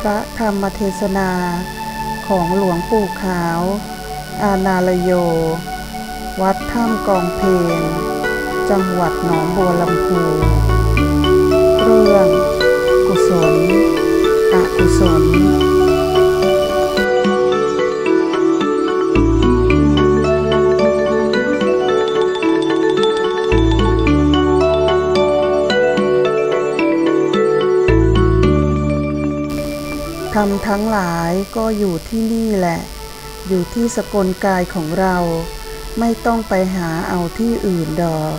พระธรรมเทศนาของหลวงปู่ขาว อานาลโย วัดถ้ำกองเพนจังหวัดหนองบัวลำพู เรื่อง กุศลอกุศล ธรรมทั้งหลายก็อยู่ที่นี่แหละ อยู่ที่สกลกายของเรา ไม่ต้องไปหาเอาที่อื่นดอก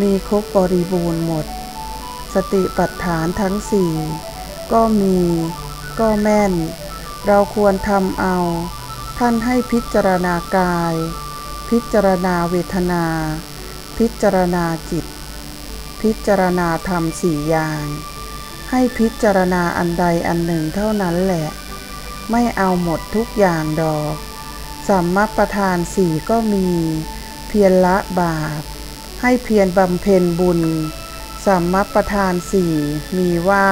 มีครบบริบูรณ์หมด สติปัฏฐานทั้งสี่ก็มี ก็แม่น เราควรทำเอา ท่านให้พิจารณากาย พิจารณาเวทนา พิจารณาจิต พิจารณาธรรมสี่อย่าง ให้พิจารณาอันใดอันหนึ่งเท่านั้นแหละ ไม่เอาหมดทุกอย่างดอกสัมมาประธานสี่ก็มี เพียรละบาป ให้เพียรบำเพ็ญบุญสัมมาประธานสี่มีว่า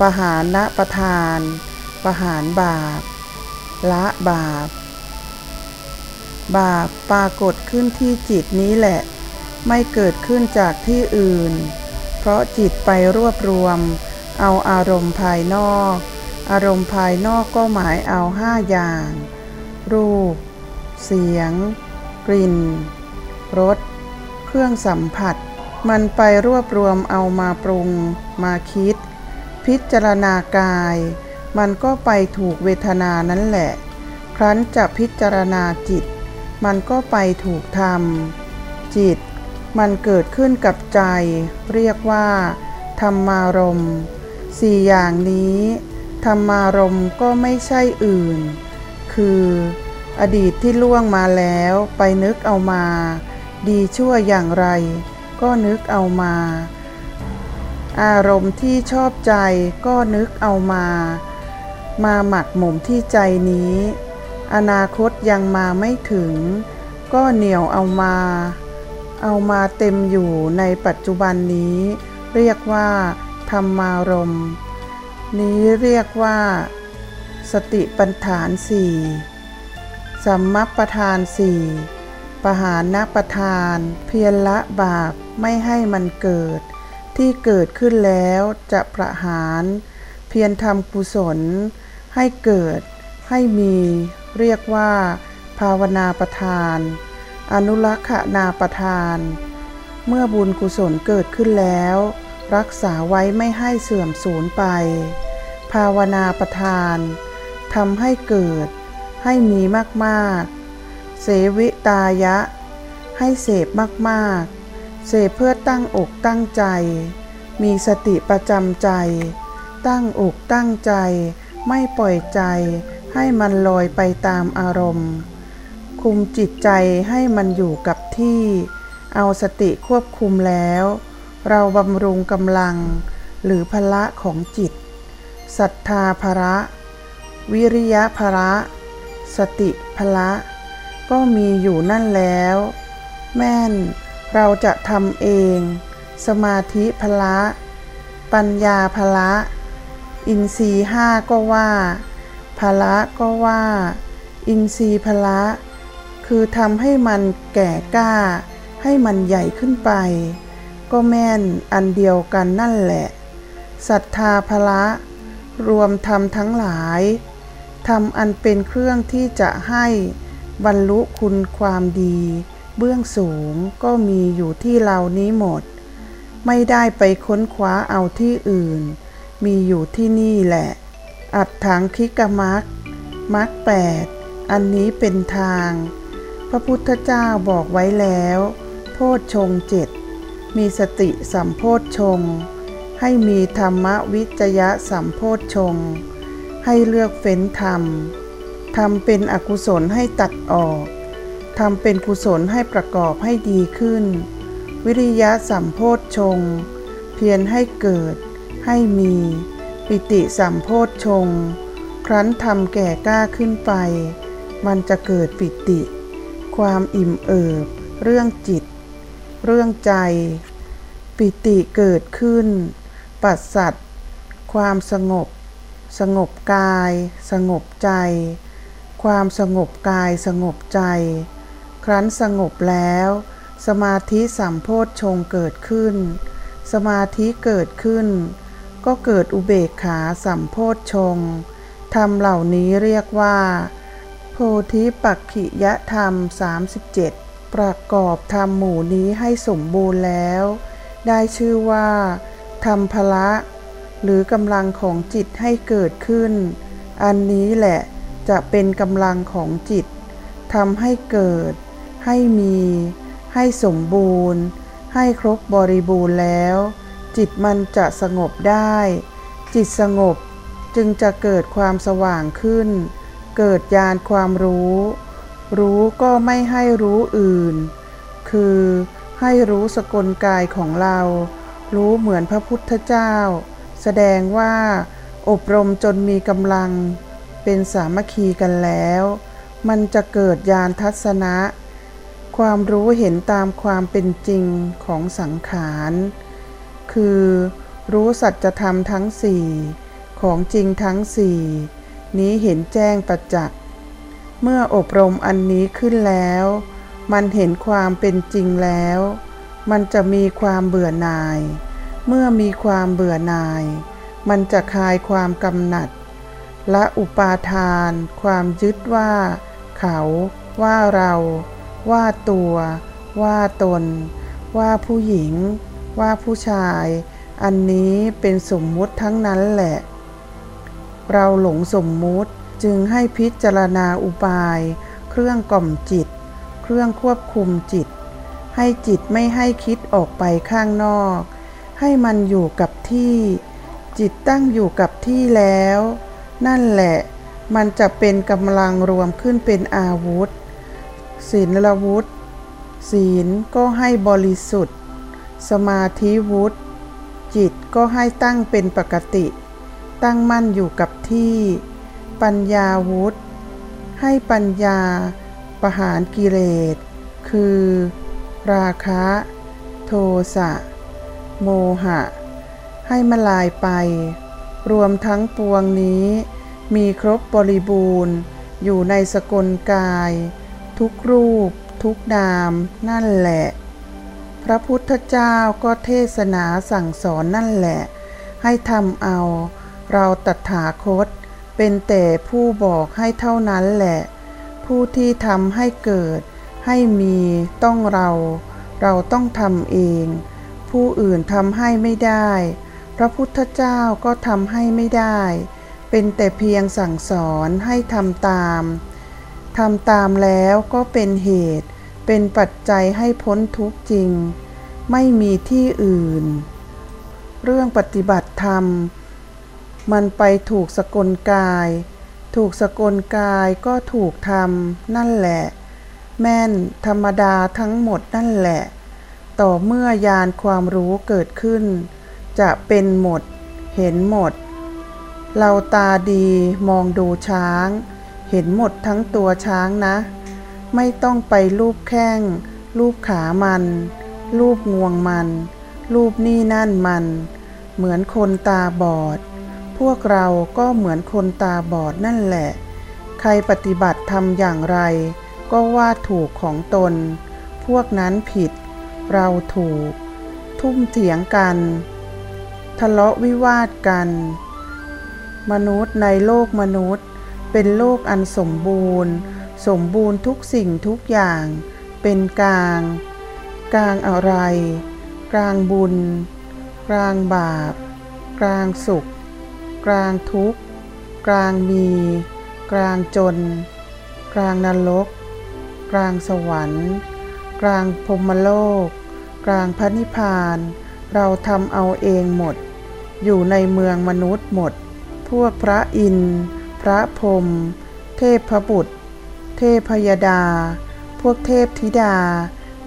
ปหานะประธานประหารบาป ละบาป บาปปรากฏขึ้นที่จิตนี้แหละ ไม่เกิดขึ้นจากที่อื่น เพราะจิตไปรวบรวม เอาอารมณ์ภายนอก อารมณ์ภายนอกก็หมายเอาห้าอย่าง รูป เสียง กลิ่น รส เครื่องสัมผัส มันไปรวบรวมเอามาปรุง มาคิด พิจารณากาย มันก็ไปถูกเวทนานั้นแหละ ครั้นจะพิจารณาจิต มันก็ไปถูกธรรม จิต มันเกิดขึ้นกับใจ เรียกว่า ธรรมารมสี่อย่างนี้ ธรรมารมก็ไม่ใช่อื่น คือ อดีตที่ล่วงมาแล้วไปนึกเอามา ดีชั่วอย่างไร ก็นึกเอามา อารมณ์ที่ชอบใจก็นึกเอามา มาหมักหมมที่ใจนี้ อนาคตยังมาไม่ถึง ก็เหนียวเอามา เอามาเต็มอยู่ในปัจจุบันนี้ เรียกว่า ธรรมารมณ์นี้เรียกว่า สติปัฏฐานสี่สัมมัปประธานสี่ปหานประธาน เพียรละบาปไม่ให้มันเกิด ที่เกิดขึ้นแล้วจะประหาร เพียรทำกุศล ให้เกิด ให้มี เรียกว่า ภาวนาประธาน อนุรักษนาประทาน เมื่อบุญกุศลเกิดขึ้นแล้ว รักษาไว้ไม่ให้เสื่อมสูญไป ภาวนาประทานทำให้เกิด ให้มีมากๆ เสวิตายะ ให้เสพมากๆ เสพเพื่อตั้งอกตั้งใจ มีสติประจำใจ ตั้งอกตั้งใจ ไม่ปล่อยใจ ให้มันลอยไปตามอารมณ์ คุมจิตใจให้มันอยู่กับที่ เอาสติควบคุมแล้ว เราบำรุงกำลังหรือพละของจิตศรัทธาภระ วิริยะภระ สติพละ ก็มีอยู่นั่นแล้ว แม่นเราจะทำเอง สมาธิพละ ปัญญาพละ อินทรีห้าก็ว่าพละก็ว่า อินทรีพละ คือทำให้มันแก่กล้า ให้มันใหญ่ขึ้นไป ก็แม่นอันเดียวกันนั่นแหละศรัทธาพละรวมธรรมทั้งหลายธรรมอันเป็นเครื่องที่จะให้บรรลุคุณความดี เบื้องสูงก็มีอยู่ที่เรานี้หมด ไม่ได้ไปค้นคว้าเอาที่อื่น มีอยู่ที่นี่แหละ อัดถังคิกมักมักแปดอันนี้เป็นทาง พระพุทธเจ้าบอกไว้แล้ว โพชฌงเจ็ดมีสติสัมโพชฌงให้มีธรรมวิจยะสัมโพชฌงให้เลือกเฟ้นธรรมทำเป็นอกุศลให้ตัดออกทำเป็นกุศลให้ประกอบให้ดีขึ้น วิริยะสัมโพชฌงเพียรให้เกิด ให้มี ปิติสัมโพชฌงค์ครั้นทำแก่กล้าขึ้นไป มันจะเกิดปิติ ความอิ่มเอิบ เรื่องจิต เรื่องใจ ปิติเกิดขึ้น ปัสสัตความสงบ สงบกาย สงบใจ ความสงบกายสงบใจ ครั้นสงบแล้ว สมาธิสัมโพธชงเกิดขึ้น สมาธิเกิดขึ้น ก็เกิดอุเบกขาสัมโพธชงธรรมเหล่านี้เรียกว่า โพธิปักขิยธรรม 37 ประกอบธรรมหมู่นี้ให้สมบูรณ์แล้ว ได้ชื่อว่า ธรรมพละ หรือกำลังของจิตให้เกิดขึ้น อันนี้แหละจะเป็นกำลังของจิตทำให้เกิด ให้มี ให้สมบูรณ์ ให้ครบบริบูรณ์แล้ว จิตมันจะสงบได้ จิตสงบจึงจะเกิดความสว่างขึ้น เกิดญาณความรู้ รู้ก็ไม่ให้รู้อื่น คือให้รู้สกลกายของเรา รู้เหมือนพระพุทธเจ้า แสดงว่า อบรมจนมีกำลัง เป็นสามัคคีกันแล้ว มันจะเกิดญาณทัศนะ ความรู้เห็นตามความเป็นจริงของสังขาร คือ รู้สัจธรรมทั้งสี่ของจริงทั้งสี่ นี้เห็นแจ้งประจักษ์ เมื่ออบรมอันนี้ขึ้นแล้ว มันเห็นความเป็นจริงแล้ว มันจะมีความเบื่อหน่าย เมื่อมีความเบื่อหน่าย มันจะคลายความกำหนัด และอุปาทาน ความยึดว่า เขา ว่าเรา ว่าตัว ว่าตน ว่าผู้หญิง ว่าผู้ชาย อันนี้เป็นสมมุติทั้งนั้นแหละ เราหลงสมมุติจึงให้พิจารณาอุบาย เครื่องกล่อมจิต เครื่องควบคุมจิต ให้จิตไม่ให้คิดออกไปข้างนอก ให้มันอยู่กับที่ จิตตั้งอยู่กับที่แล้ว นั่นแหละ มันจะเป็นกำลังรวมขึ้นเป็นอาวุธศีลวุธ ศีลก็ให้บริสุทธิ์ สมาธิวุธจิตก็ให้ตั้งเป็นปกติ ตั้งมั่นอยู่กับที่ ปัญญาวุธให้ปัญญาประหารกิเลส คือ ราคะ โทสะ โมหะ ให้มาลายไป รวมทั้งปวงนี้ มีครบบริบูรณ์ อยู่ในสกลกาย ทุกรูป ทุกนาม นั่นแหละ พระพุทธเจ้าก็เทศนาสั่งสอนนั่นแหละ ให้ทำเอา เราตถาคต เป็นแต่ผู้บอกให้เท่านั้นแหละ ผู้ที่ทำให้เกิด ให้มีต้องเรา เราต้องทำเอง ผู้อื่นทำให้ไม่ได้ พระพุทธเจ้าก็ทำให้ไม่ได้ เป็นแต่เพียงสั่งสอนให้ทำตามทำตามแล้วก็เป็นเหตุ เป็นปัจจัยให้พ้นทุกข์จริง ไม่มีที่อื่น เรื่องปฏิบัติธรรม มันไปถูกสกลกาย ถูกสกลกายก็ถูกทำนั่นแหละ แม่นธรรมดาทั้งหมดนั่นแหละ ต่อเมื่อยานความรู้เกิดขึ้น จะเป็นหมด เห็นหมด เราตาดีมองดูช้าง เห็นหมดทั้งตัวช้างนะ ไม่ต้องไปรูปแข้ง รูปขามัน รูปงวงมัน รูปนี่นั่นมัน เหมือนคนตาบอด พวกเราก็เหมือนคนตาบอดนั่นแหละ ใครปฏิบัติทำอย่างไร ก็ว่าถูกของตน พวกนั้นผิด เราถูก ทุ่มเถียงกัน ทะเลาะวิวาทกัน มนุษย์ในโลกมนุษย์ เป็นโลกอันสมบูรณ์ สมบูรณ์ทุกสิ่งทุกอย่าง เป็นกลาง กลางอะไร กลางบุญ กลางบาป กลางสุข กลางทุกข์ กลางมี กลางจน กลางนรก กลางสวรรค์ กลางพรมโลก กลางพระนิพพาน เราทำเอาเองหมด อยู่ในเมืองมนุษย์หมด พวกพระอินทร์พระพรมเทพพบุตร เทพพยดา พวกเทพธิดา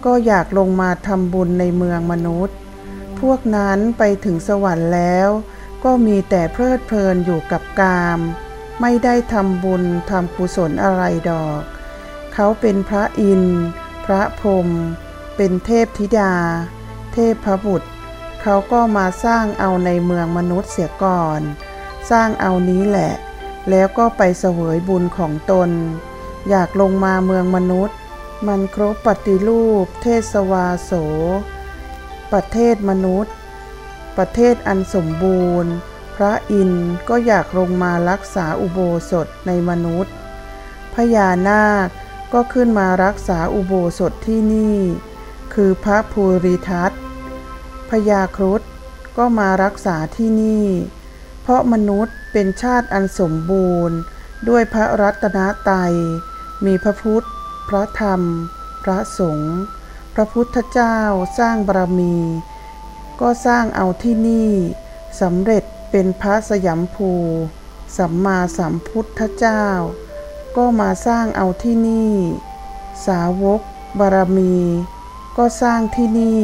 ก็อยากลงมาทำบุญในเมืองมนุษย์ พวกนั้นไปถึงสวรรค์แล้ว ก็มีแต่เพลิดเพลินอยู่กับกาม ไม่ได้ทำบุญทำกุศลอะไรดอก เขาเป็นพระอินทร์พระพรหมเป็นเทพธิดา เทพพระบุตร เขาก็มาสร้างเอาในเมืองมนุษย์เสียก่อน สร้างเอานี้แหละ แล้วก็ไปเสวยบุญของตน อยากลงมาเมืองมนุษย์ มันครบปฏิรูป เทศวาโส ประเทศมนุษย์ ประเทศอันสมบูรณ์ พระอินทร์ก็อยากลงมารักษาอุโบสถในมนุษย์ พญานาคก็ขึ้นมารักษาอุโบสถที่นี่ คือพระภูริทัตพญาครุฑก็มารักษาที่นี่ เพราะมนุษย์เป็นชาติอันสมบูรณ์ ด้วยพระรัตนตรัย มีพระพุทธ พระธรรม พระสงฆ์ พระพุทธเจ้าสร้างบารมี ก็สร้างเอาที่นี่สำเร็จเป็นพระสยามภู สัมมาสัมพุทธเจ้า ก็มาสร้างเอาที่นี่ สาวกบารมี ก็สร้างที่นี่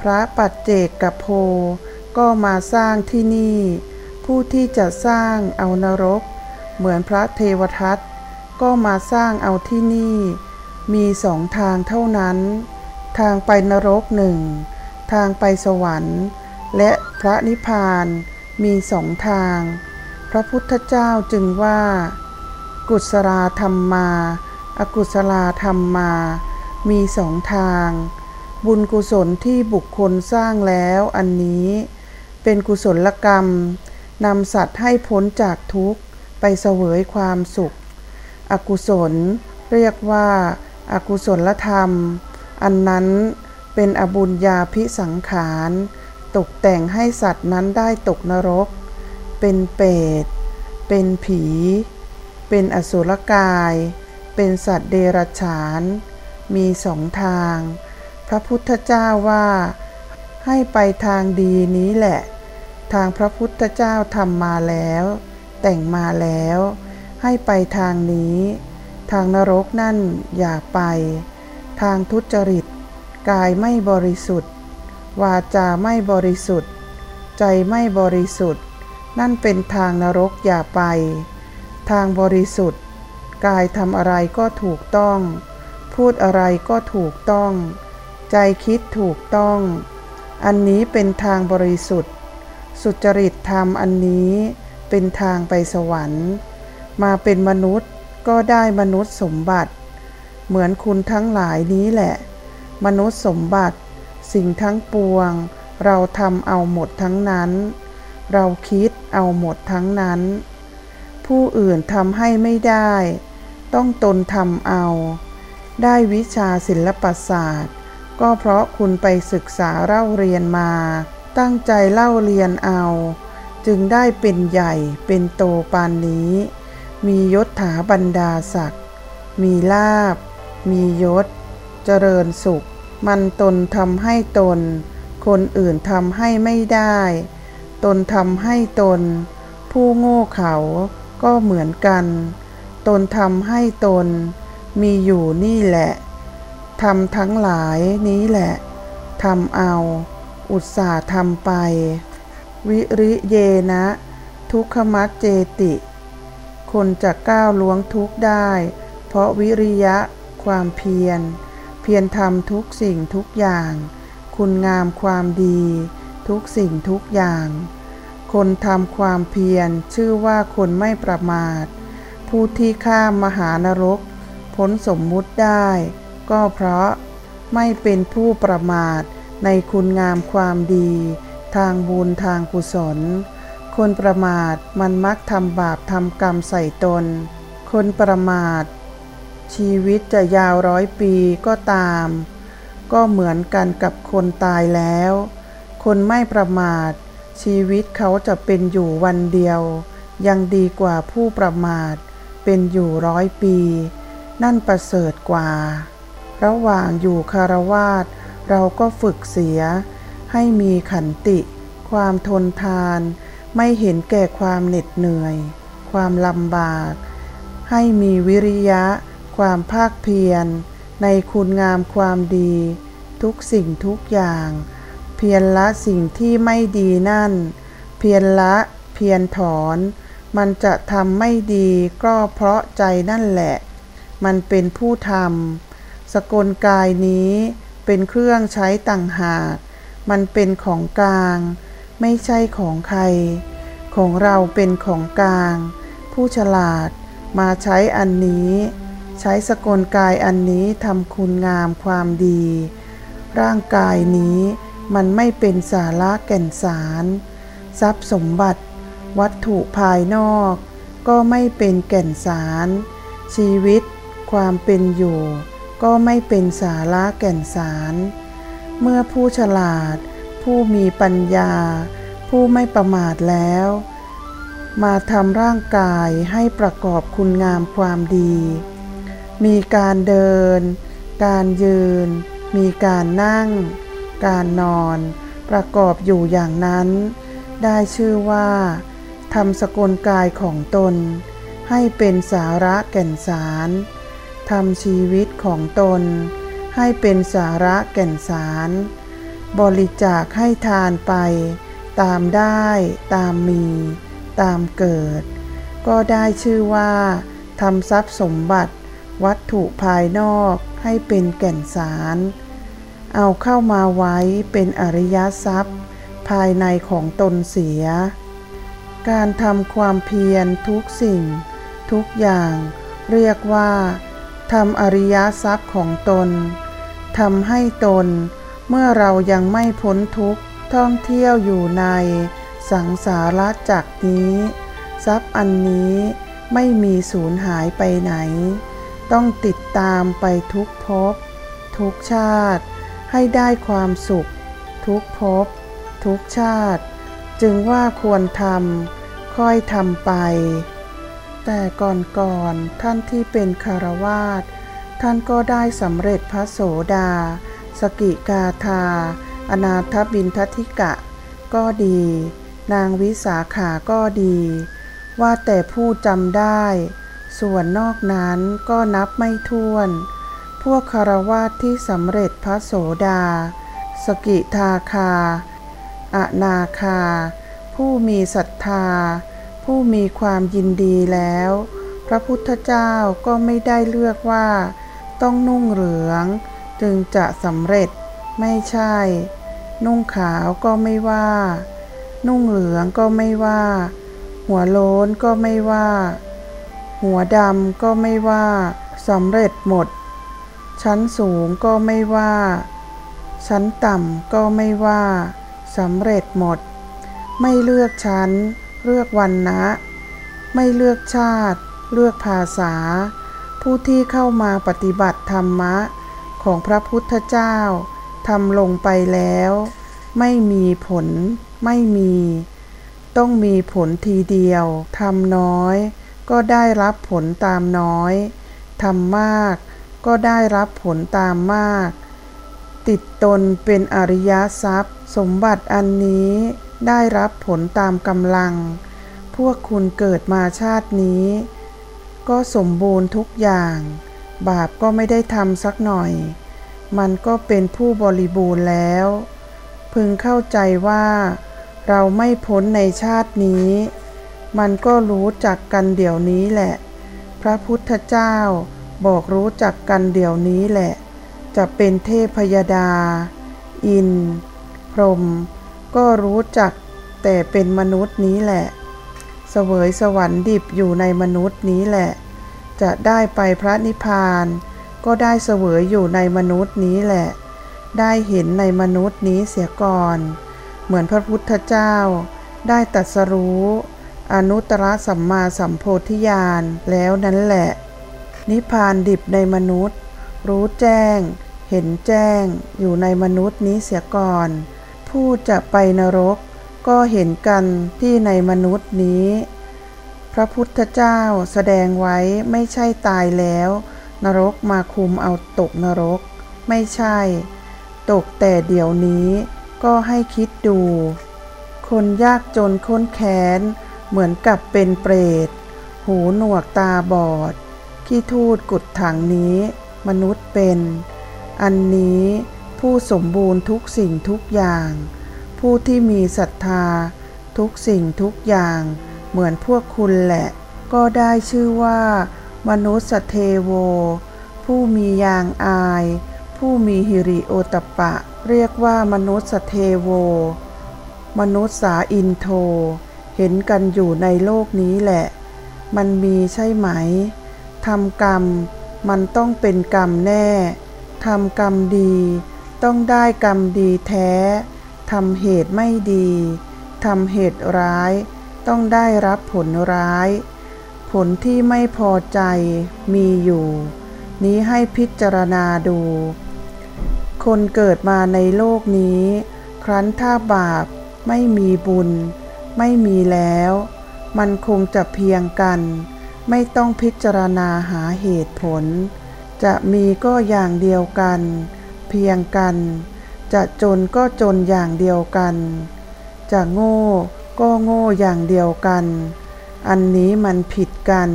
พระปัจเจกกโพก็มาสร้างที่นี่ ผู้ที่จะสร้างเอานรก เหมือนพระเทวทัตก็มาสร้างเอาที่นี่ มีสองทางเท่านั้น ทางไปนรกหนึ่ง ทางไปสวรรค์ และพระนิพพานมีสองทาง พระพุทธเจ้าจึงว่า กุศลธรรมมา อกุศลธรรมมา มีสองทาง บุญกุศลที่บุคคลสร้างแล้วอันนี้ เป็นกุศลกรรมนำสัตว์ให้พ้นจากทุกข์ไปเสวยความสุข อกุศล เรียกว่าอากุศลธรรม อันนั้น เป็นอบุญญาพิสังขาร ตกแต่งให้สัตว์นั้นได้ตกนรก เป็นเปรตเป็นผี เป็นอสุรกาย เป็นสัตว์เดรัจฉาน มีสองทาง พระพุทธเจ้าว่า ให้ไปทางดีนี้แหละ ทางพระพุทธเจ้าทำมาแล้ว แต่งมาแล้ว ให้ไปทางนี้ ทางนรกนั่นอย่าไป ทางทุจริต กายไม่บริสุทธิ์ วาจาไม่บริสุทธิ์ ใจไม่บริสุทธิ์ นั่นเป็นทางนรกอย่าไป ทางบริสุทธิ์ กายทำอะไรก็ถูกต้อง พูดอะไรก็ถูกต้อง ใจคิดถูกต้อง อันนี้เป็นทางบริสุทธิ์ สุจริตธรรมอันนี้เป็นทางไปสวรรค์ มาเป็นมนุษย์ก็ได้มนุษย์สมบัติ เหมือนคุณทั้งหลายนี้แหละ มนุษย์สมบัติ สิ่งทั้งปวง เราทำเอาหมดทั้งนั้น เราคิดเอาหมดทั้งนั้น ผู้อื่นทำให้ไม่ได้ ต้องตนทำเอา ได้วิชาศิลปศาสตร์ ก็เพราะคุณไปศึกษาเล่าเรียนมา ตั้งใจเล่าเรียนเอา จึงได้เป็นใหญ่เป็นโตปานนี้ มียศถาบรรดาศักดิ์มีลาบ มียศ เจริญสุข มันตนทำให้ตน คนอื่นทำให้ไม่ได้ ตนทำให้ตน ผู้โง่เขาก็เหมือนกัน ตนทำให้ตน มีอยู่นี่แหละทำทั้งหลายนี้แหละทำเอา อุตสาห์ทำไป วิริเยนะ ทุกขมัจเจติ คนจะก้าวล้วงทุกได้ เพราะวิริยะความเพียร พียรทำทุกสิ่งทุกอย่าง คุณงามความดี ทุกสิ่งทุกอย่าง คนทำความเพียรชื่อว่าคนไม่ประมาท ผู้ที่ข้ามมหานรก พ้นสมมุติได้ ก็เพราะไม่เป็นผู้ประมาทในคุณงามความดี ทางบุญทางกุศล คนประมาทมันมักทำบาปทำกรรมใส่ตน คนประมาท ชีวิตจะยาวร้อยปีก็ตาม ก็เหมือนกันกับคนตายแล้ว คนไม่ประมาท ชีวิตเขาจะเป็นอยู่วันเดียว ยังดีกว่าผู้ประมาท เป็นอยู่ร้อยปี นั่นประเสริฐกว่า ระหว่างอยู่คารวาสเราก็ฝึกเสีย ให้มีขันติ ความทนทาน ไม่เห็นแก่ความเหน็ดเหนื่อย ความลำบาก ให้มีวิริยะ ความภาคเพียร ในคุณงามความดี ทุกสิ่งทุกอย่าง เพียรละสิ่งที่ไม่ดีนั่น เพียรละเพียรถอน มันจะทำไม่ดีก็เพราะใจนั่นแหละ มันเป็นผู้ทำสกลกายนี้เป็นเครื่องใช้ต่างหาก มันเป็นของกลาง ไม่ใช่ของใครขของเราเป็นของกลาง ผู้ฉลาดมาใช้อันนี้ ใช้สกลกายอันนี้ทำคุณงามความดี ร่างกายนี้มันไม่เป็นสาระแก่นสาร ทรัพย์สมบัติ วัตถุภายนอก ก็ไม่เป็นแก่นสาร ชีวิต ความเป็นอยู่ ก็ไม่เป็นสาระแก่นสาร เมื่อผู้ฉลาด ผู้มีปัญญา ผู้ไม่ประมาทแล้ว มาทำร่างกายให้ประกอบคุณงามความดี มีการเดิน การยืน มีการนั่ง การนอน ประกอบอยู่อย่างนั้น ได้ชื่อว่าทำสกลกายของตน ให้เป็นสาระแก่นสารทำชีวิตของตน ให้เป็นสาระแก่นสาร บริจาคให้ทานไป ตามได้ตามมี ตามเกิด ก็ได้ชื่อว่าทำทรัพย์สมบัติ วัตถุภายนอกให้เป็นแก่นสาร เอาเข้ามาไว้เป็นอริยทรัพย์ ภายในของตนเสีย การทำความเพียรทุกสิ่ง ทุกอย่างเรียกว่าทำอริยทรัพย์ของตนทำให้ตนเมื่อเรายังไม่พ้นทุกข์ท่องเที่ยวอยู่ในสังสารจักนี้ ทรัพย์อันนี้ไม่มีสูญหายไปไหน ต้องติดตามไปทุกภพทุกชาติ ให้ได้ความสุข ทุกภพทุกชาติ จึงว่าควรทำค่อยทำไป แต่ก่อนๆท่านที่เป็นคารวาสท่านก็ได้สำเร็จพระโสดา สกิกาธา อนาถบินทธิกะ ก็ดี นางวิสาขาก็ดี ว่าแต่ผู้จำได้ ส่วนนอกนั้นก็นับไม่ถ้วน พวกคารวาสที่สำเร็จพระโสดา สกิทาคา อนาคา ผู้มีศรัทธา ผู้มีความยินดีแล้ว พระพุทธเจ้าก็ไม่ได้เลือกว่า ต้องนุ่งเหลือง จึงจะสำเร็จ ไม่ใช่ นุ่งขาวก็ไม่ว่า นุ่งเหลืองก็ไม่ว่า หัวโล้นก็ไม่ว่า หัวดำก็ไม่ว่าสำเร็จหมด ชั้นสูงก็ไม่ว่า ชั้นต่ำก็ไม่ว่าสำเร็จหมด ไม่เลือกชั้น เลือกวันนะ ไม่เลือกชาติ เลือกภาษา ผู้ที่เข้ามาปฏิบัติธรรมะ ของพระพุทธเจ้าทำลงไปแล้ว ไม่มีผล ไม่มี ต้องมีผลทีเดียวทำน้อย ก็ได้รับผลตามน้อยทำมาก ก็ได้รับผลตามมาก ติดตนเป็นอริยทรัพย์ สมบัติอันนี้ได้รับผลตามกำลัง พวกคุณเกิดมาชาตินี้ ก็สมบูรณ์ทุกอย่าง บาปก็ไม่ได้ทำสักหน่อย มันก็เป็นผู้บริบูรณ์แล้ว พึงเข้าใจว่า เราไม่พ้นในชาตินี้ มันก็รู้จักกันเดี๋ยวนี้แหละ พระพุทธเจ้าบอกรู้จักกันเดี๋ยวนี้แหละ จะเป็นเทพยดา อิน พรหมก็รู้จักแต่เป็นมนุษย์นี้แหละเสวยสวรรค์ดิบอยู่ในมนุษย์นี้แหละ จะได้ไปพระนิพพาน ก็ได้เสวยอยู่ในมนุษย์นี้แหละ ได้เห็นในมนุษย์นี้เสียก่อน เหมือนพระพุทธเจ้า ได้ตรัสรู้ อนุตตรสัมมาสัมโพธิญาณแล้วนั้นแหละ นิพพานดิบในมนุษย์ รู้แจ้ง เห็นแจ้ง อยู่ในมนุษย์นี้เสียก่อน ผู้จะไปนรก ก็เห็นกันที่ในมนุษย์นี้ พระพุทธเจ้าแสดงไว้ไม่ใช่ตายแล้ว นรกมาคุมเอาตกนรก ไม่ใช่ ตกแต่เดี๋ยวนี้ก็ให้คิดดู คนยากจนค้นแค้น เหมือนกับเป็นเปรต หูหนวกตาบอด ขี้ทูดกุดถังนี้ มนุษย์เป็น อันนี้ผู้สมบูรณ์ทุกสิ่งทุกอย่าง ผู้ที่มีศรัทธา ทุกสิ่งทุกอย่าง เหมือนพวกคุณแหละ ก็ได้ชื่อว่า มนุษย์เทโว ผู้มียางอาย ผู้มีหิริโอตปปะเรียกว่ามนุษย์เทโว มนุษย์สาอินโท เห็นกันอยู่ในโลกนี้แหละ มันมีใช่ไหมทำกรรม มันต้องเป็นกรรมแน่ทำกรรมดี ต้องได้กรรมดีแท้ทำเหตุไม่ดีทำเหตุร้าย ต้องได้รับผลร้าย ผลที่ไม่พอใจมีอยู่ นี้ให้พิจารณาดู คนเกิดมาในโลกนี้ ครั้นถ้าบาปไม่มีบุญ ไม่มีแล้ว มันคงจะเพียงกัน ไม่ต้องพิจารณาหาเหตุผล จะมีก็อย่างเดียวกัน เพียงกัน จะจนก็จนอย่างเดียวกัน จะโง่ก็โง่อย่างเดียวกัน อันนี้มันผิดกัน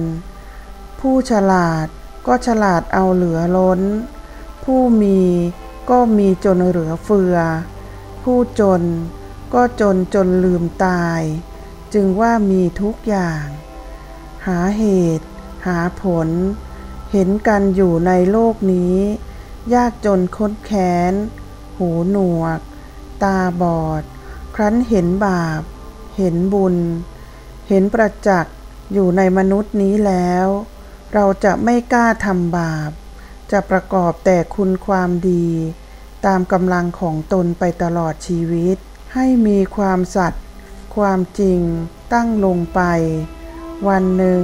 ผู้ฉลาดก็ฉลาดเอาเหลือล้น ผู้มีก็มีจนเหลือเฟือ ผู้จน ก็จนจนลืมตาย จึงว่ามีทุกอย่าง หาเหตุ หาผล เห็นกันอยู่ในโลกนี้ ยากจนค้นแค้น หูหนวก ตาบอด ครั้นเห็นบาป เห็นบุญ เห็นประจักษ์อยู่ในมนุษย์นี้แล้ว เราจะไม่กล้าทำบาป จะประกอบแต่คุณความดี ตามกำลังของตนไปตลอดชีวิต ให้มีความสัตย์ความจริงตั้งลงไป วันหนึ่ง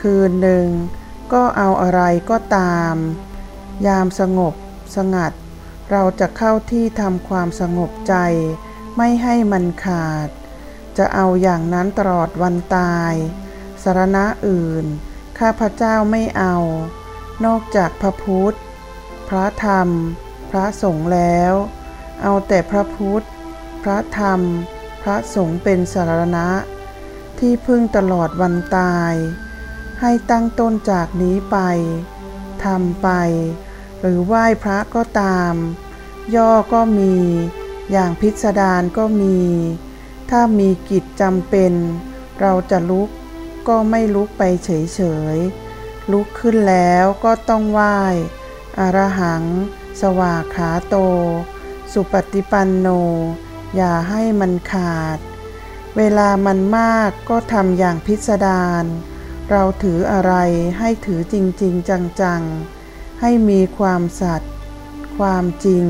คืนหนึ่ง ก็เอาอะไรก็ตาม ยามสงบสงัด เราจะเข้าที่ทำความสงบใจ ไม่ให้มันขาด จะเอาอย่างนั้นตลอดวันตายสารณะอื่น ข้าพเจ้าไม่เอา นอกจากพระพุทธ พระธรรม พระสงฆ์แล้ว เอาแต่พระพุทธ ระธรรม พระสงฆ์เป็นสารณะ ที่พึ่งตลอดวันตาย ให้ตั้งต้นจากนี้ไปทำไป หรือไหว้พระก็ตาม ย่อก็มี อย่างพิสดารก็มี ถ้ามีกิจจำเป็น เราจะลุกก็ไม่ลุกไปเฉยๆ ลุกขึ้นแล้วก็ต้องไหว้อรหัง สวากขาโต สุปฏิปันโน อย่าให้มันขาด เวลามันมากก็ทำอย่างพิสดารเราถืออะไรให้ถือจริงๆ จังๆ ให้มีความสัตย์ความจริง